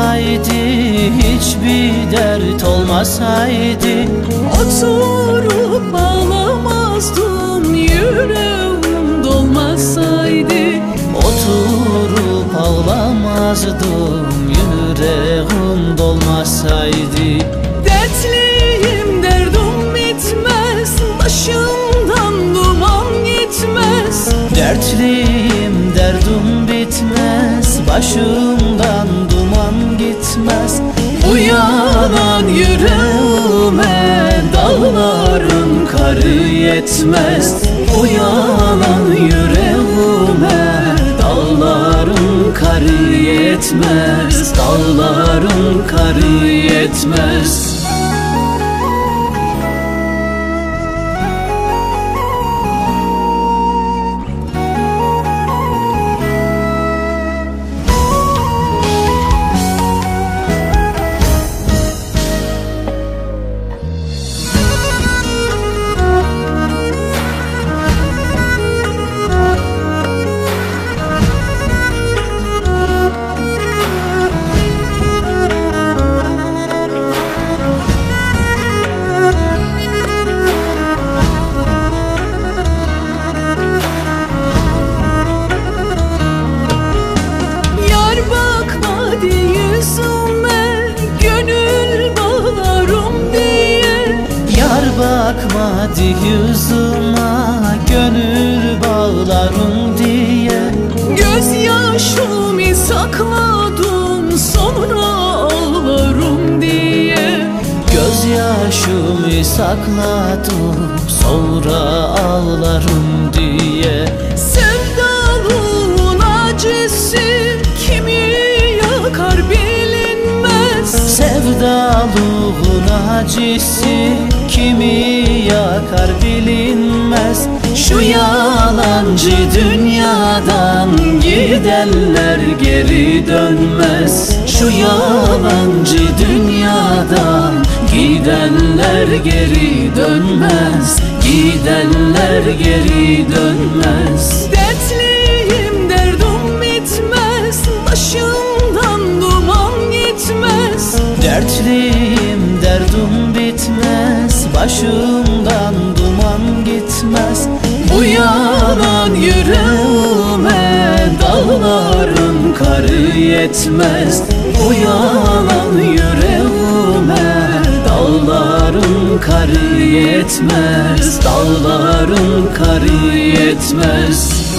olmasaydı Hiçbir dert olmasaydı. Oturup ağlamazdım yüreğim dolmasaydı. Oturup ağlamazdım Yüreğim dolmasaydı. Dertliyim derdim bitmez Başımdan duman gitmez. Dertliyim derdim bitmez Başımdan yetmez. Uyanan yüreğime Dağların karı yetmez. Dağların karı yetmez bakmadı yüzüme Gönül bağlarım diye. Gözyaşımı sakladım Sonra ağlarım diye. Gözyaşımı sakladım Sonra ağlarım diye. Sevdalığın acısı kimi yakar bilinmez. Sevdalığın acısı kimi yakar bilinmez. Şu yalancı dünyadan gidenler geri dönmez. Şu yalancı dünyadan gidenler geri dönmez. Gidenler geri dönmez. Dertliyim derdim bitmez. Başımdan duman gitmez. Dertliyim derdim bitmez Başımdan duman gitmez. Uyanan yüreğime Dağların karı yetmez. Uyanan yüreğime Dağların karı yetmez. Dağların karı yetmez